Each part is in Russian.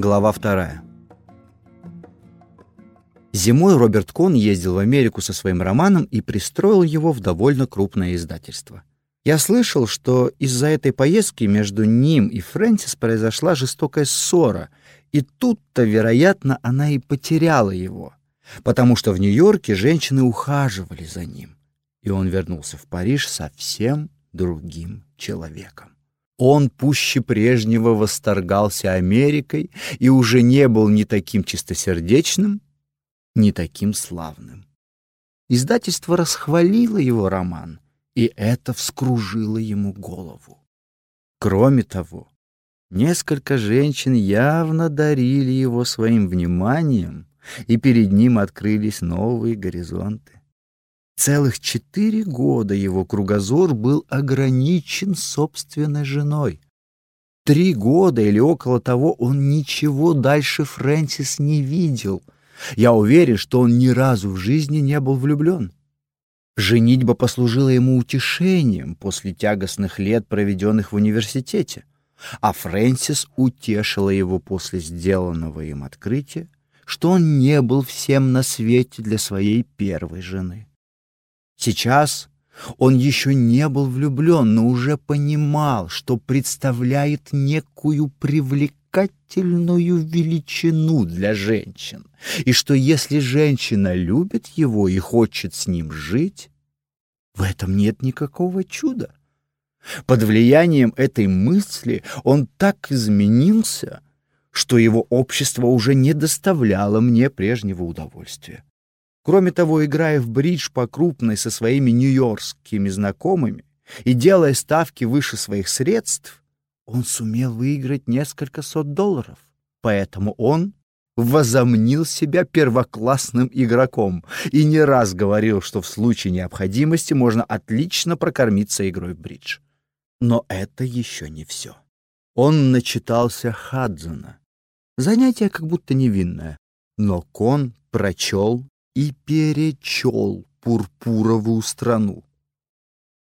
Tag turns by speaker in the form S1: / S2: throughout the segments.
S1: Глава вторая. Зимой Роберт Кон ездил в Америку со своим романом и пристроил его в довольно крупное издательство. Я слышал, что из-за этой поездки между ним и Фрэнсис произошла жестокая ссора, и тут-то, вероятно, она и потеряла его, потому что в Нью-Йорке женщины ухаживали за ним, и он вернулся в Париж совсем другим человеком. Он пуще прежнего восторгался Америкой и уже не был ни таким чистосердечным, ни таким славным. Издательство расхвалило его роман, и это вскружило ему голову. Кроме того, несколько женщин явно дарили его своим вниманием, и перед ним открылись новые горизонты. Целых четыре года его кругозор был ограничен собственной женой. Три года или около того он ничего дальше Фрэнсис не видел. Я уверен, что он ни разу в жизни не был влюблен. Женитьба послужила ему утешением после тягостных лет, проведенных в университете, а Фрэнсис утешила его после сделанного им открытия, что он не был всем на свете для своей первой жены. Сейчас он еще не был влюблен, но уже понимал, что представляет некую привлекательную величину для женщин, и что если женщина любит его и хочет с ним жить, в этом нет никакого чуда. Под влиянием этой мысли он так изменился, что его общество уже не доставляло мне прежнего удовольствия. Кроме того, играя в бридж по крупной со своими нью-йоркскими знакомыми и делая ставки выше своих средств, он сумел выиграть несколько сот долларов. Поэтому он возомнил себя первоклассным игроком и не раз говорил, что в случае необходимости можно отлично прокормиться игрой в бридж. Но это еще не все. Он начитался Хадзена. Занятие как будто невинное, но Кон прочел и перечел пурпуровую страну.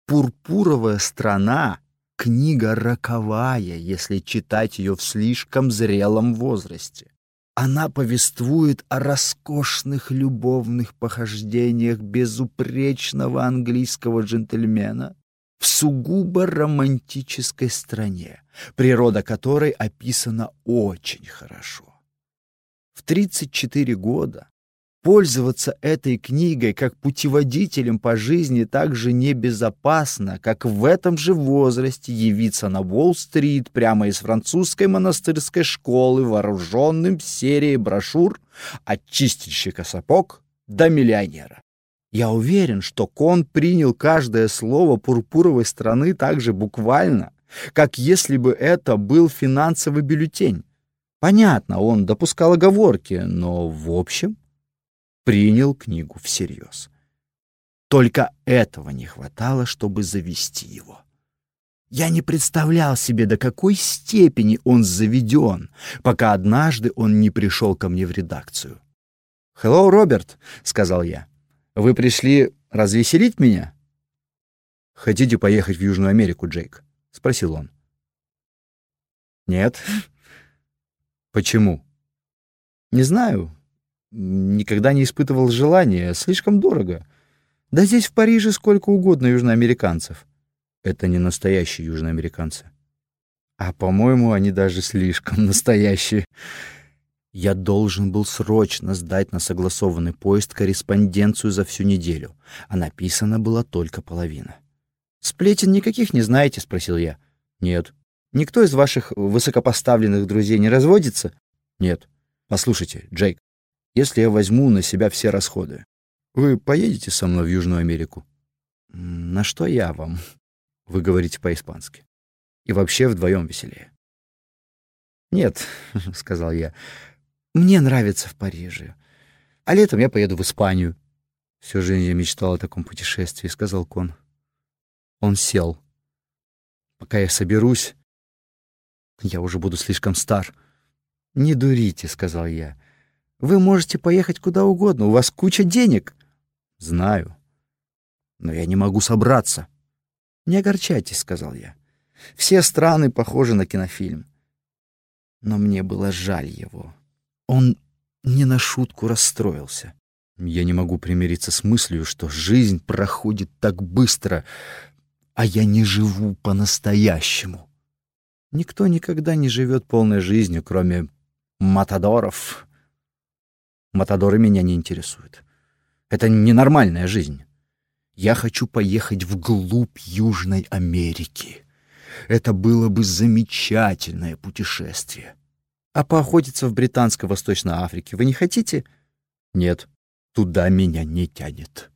S1: Пурпуровая страна — книга роковая, если читать ее в слишком зрелом возрасте. Она повествует о роскошных любовных похождениях безупречного английского джентльмена в сугубо романтической стране, природа которой описана очень хорошо. В 34 года Пользоваться этой книгой как путеводителем по жизни так же небезопасно, как в этом же возрасте явиться на Уолл-стрит прямо из французской монастырской школы, вооруженным серией брошюр от чистильщика сапог до миллионера. Я уверен, что Кон принял каждое слово пурпуровой страны так же буквально, как если бы это был финансовый бюллетень. Понятно, он допускал оговорки, но в общем принял книгу всерьез. Только этого не хватало, чтобы завести его. Я не представлял себе, до какой степени он заведен, пока однажды он не пришел ко мне в редакцию. «Хеллоу, Роберт», — сказал я. «Вы пришли развеселить меня?» «Хотите поехать в Южную Америку, Джейк?» — спросил он. «Нет». «Почему?» «Не знаю. Никогда не испытывал желания, слишком дорого. Да здесь в Париже сколько угодно южноамериканцев. Это не настоящие южноамериканцы. А, по-моему, они даже слишком настоящие. Я должен был срочно сдать на согласованный поезд корреспонденцию за всю неделю, а написана была только половина. «Сплетен никаких не знаете?» — спросил я. «Нет». «Никто из ваших высокопоставленных друзей не разводится?» «Нет». «Послушайте, Джейк, если я возьму на себя все расходы. Вы поедете со мной в Южную Америку? На что я вам? Вы говорите по-испански. И вообще вдвоем веселее. Нет, сказал я. Мне нравится в Париже. А летом я поеду в Испанию. Всю жизнь я мечтал о таком путешествии, сказал Кон. Он сел. Пока я соберусь, я уже буду слишком стар. Не дурите, сказал я. Вы можете поехать куда угодно, у вас куча денег. Знаю. Но я не могу собраться. Не огорчайтесь, сказал я. Все страны похожи на кинофильм. Но мне было жаль его. Он не на шутку расстроился. Я не могу примириться с мыслью, что жизнь проходит так быстро, а я не живу по-настоящему. Никто никогда не живет полной жизнью, кроме матадоров. Матадоры меня не интересуют. Это ненормальная жизнь. Я хочу поехать вглубь Южной Америки. Это было бы замечательное путешествие. А поохотиться в британской Восточной Африке вы не хотите? Нет. Туда меня не тянет.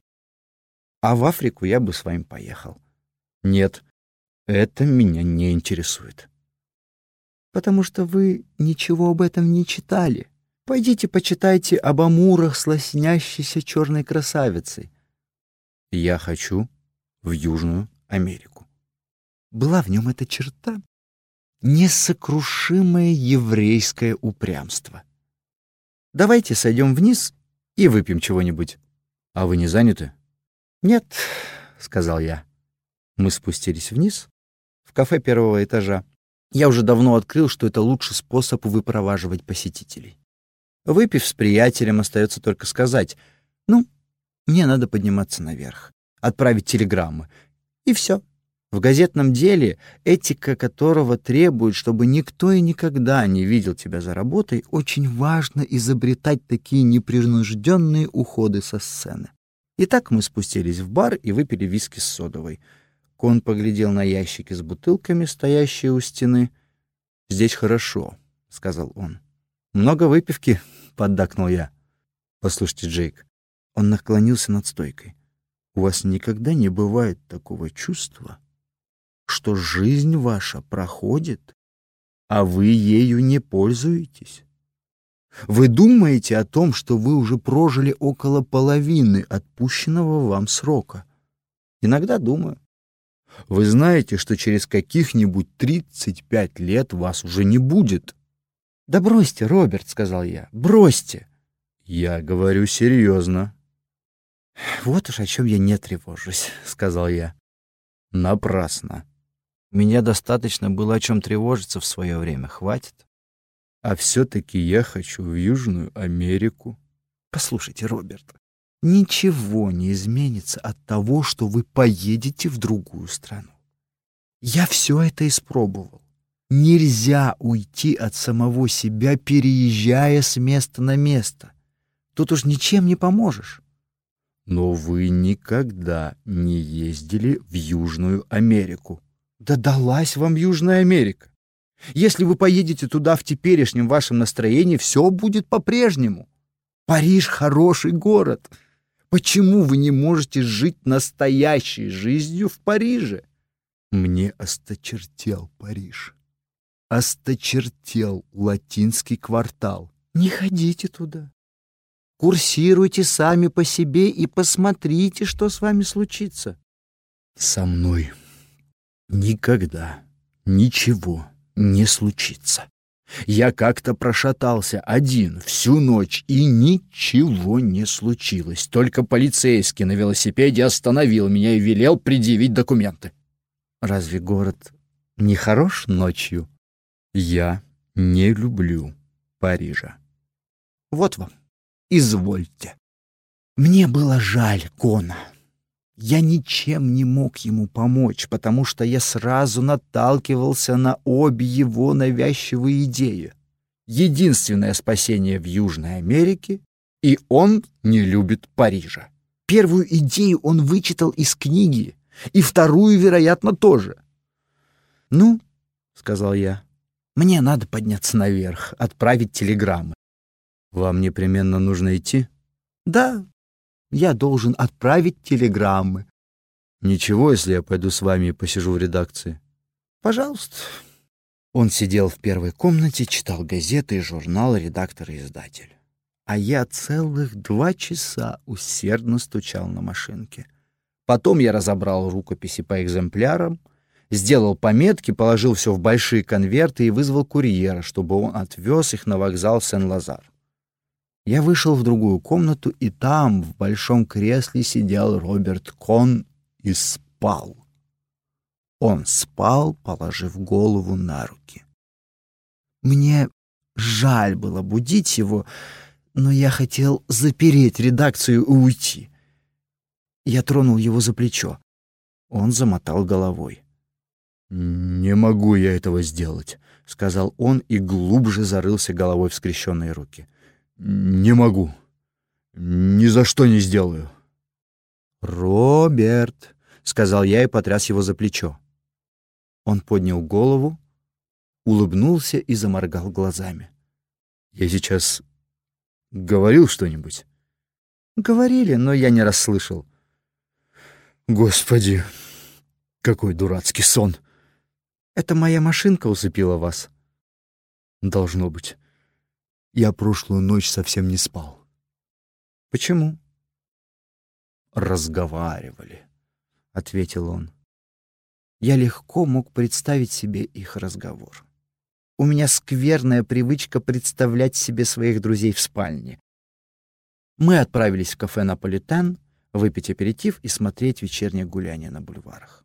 S1: А в Африку я бы с вами поехал. Нет, это меня не интересует. Потому что вы ничего об этом не читали. Пойдите почитайте об амурах с лоснящейся черной красавицей. Я хочу в Южную Америку. Была в нем эта черта. Несокрушимое еврейское упрямство. Давайте сойдем вниз и выпьем чего-нибудь. А вы не заняты? Нет, сказал я. Мы спустились вниз, в кафе первого этажа. Я уже давно открыл, что это лучший способ выпроваживать посетителей. Выпив с приятелем, остается только сказать, ну, мне надо подниматься наверх, отправить телеграммы. И все. В газетном деле, этика которого требует, чтобы никто и никогда не видел тебя за работой, очень важно изобретать такие непринужденные уходы со сцены. Итак, мы спустились в бар и выпили виски с содовой. Кон поглядел на ящики с бутылками, стоящие у стены. «Здесь хорошо», — сказал он. «Много выпивки», — поддакнул я. «Послушайте, Джейк». Он наклонился над стойкой. «У вас никогда не бывает такого чувства, что жизнь ваша проходит, а вы ею не пользуетесь. Вы думаете о том, что вы уже прожили около половины отпущенного вам срока. Иногда думаю. Вы знаете, что через каких-нибудь 35 лет вас уже не будет. Да бросьте, Роберт, сказал я. Бросьте. Я говорю серьезно. Вот уж о чем я не тревожусь, сказал я. Напрасно. Меня достаточно было о чем тревожиться в свое время, хватит. А все-таки я хочу в Южную Америку. Послушайте, Роберт, ничего не изменится от того, что вы поедете в другую страну. Я все это испробовал. Нельзя уйти от самого себя, переезжая с места на место. Тут уж ничем не поможешь. Но вы никогда не ездили в Южную Америку. Да далась вам Южная Америка. Если вы поедете туда в теперешнем вашем настроении, все будет по-прежнему. Париж — хороший город. Почему вы не можете жить настоящей жизнью в Париже? Мне осточертел Париж. Осточертел латинский квартал. Не ходите туда. Курсируйте сами по себе и посмотрите, что с вами случится. Со мной Никогда ничего не случится. Я как-то прошатался один всю ночь, и ничего не случилось. Только полицейский на велосипеде остановил меня и велел предъявить документы. Разве город не хорош ночью? Я не люблю Парижа. Вот вам, извольте. Мне было жаль Кона. Я ничем не мог ему помочь, потому что я сразу наталкивался на обе его навязчивые идеи. Единственное спасение в Южной Америке, и он не любит Парижа. Первую идею он вычитал из книги, и вторую, вероятно, тоже. «Ну», — сказал я, — «мне надо подняться наверх, отправить телеграммы». «Вам непременно нужно идти?» «Да, я должен отправить телеграммы. Ничего, если я пойду с вами и посижу в редакции. Пожалуйста. Он сидел в первой комнате, читал газеты и журнал «Редактор и издатель». А я целых два часа усердно стучал на машинке. Потом я разобрал рукописи по экземплярам, сделал пометки, положил все в большие конверты и вызвал курьера, чтобы он отвез их на вокзал Сен-Лазар. Я вышел в другую комнату, и там, в большом кресле, сидел Роберт Кон и спал. Он спал, положив голову на руки. Мне жаль было будить его, но я хотел запереть редакцию и уйти. Я тронул его за плечо. Он замотал головой.
S2: «Не могу я этого сделать», — сказал он и глубже зарылся головой в скрещенные руки. «Не могу. Ни за что не сделаю».
S1: «Роберт», — сказал я и потряс его за плечо. Он поднял голову, улыбнулся и заморгал глазами.
S2: «Я сейчас говорил что-нибудь?»
S1: «Говорили, но я не расслышал».
S2: «Господи, какой дурацкий сон!»
S1: «Это моя машинка усыпила вас?»
S2: «Должно быть. Я прошлую ночь совсем не спал».
S1: «Почему?»
S2: «Разговаривали», — ответил он.
S1: Я легко мог представить себе их разговор. У меня скверная привычка представлять себе своих друзей в спальне. Мы отправились в кафе «Наполитан», выпить аперитив и смотреть вечернее гуляние на бульварах.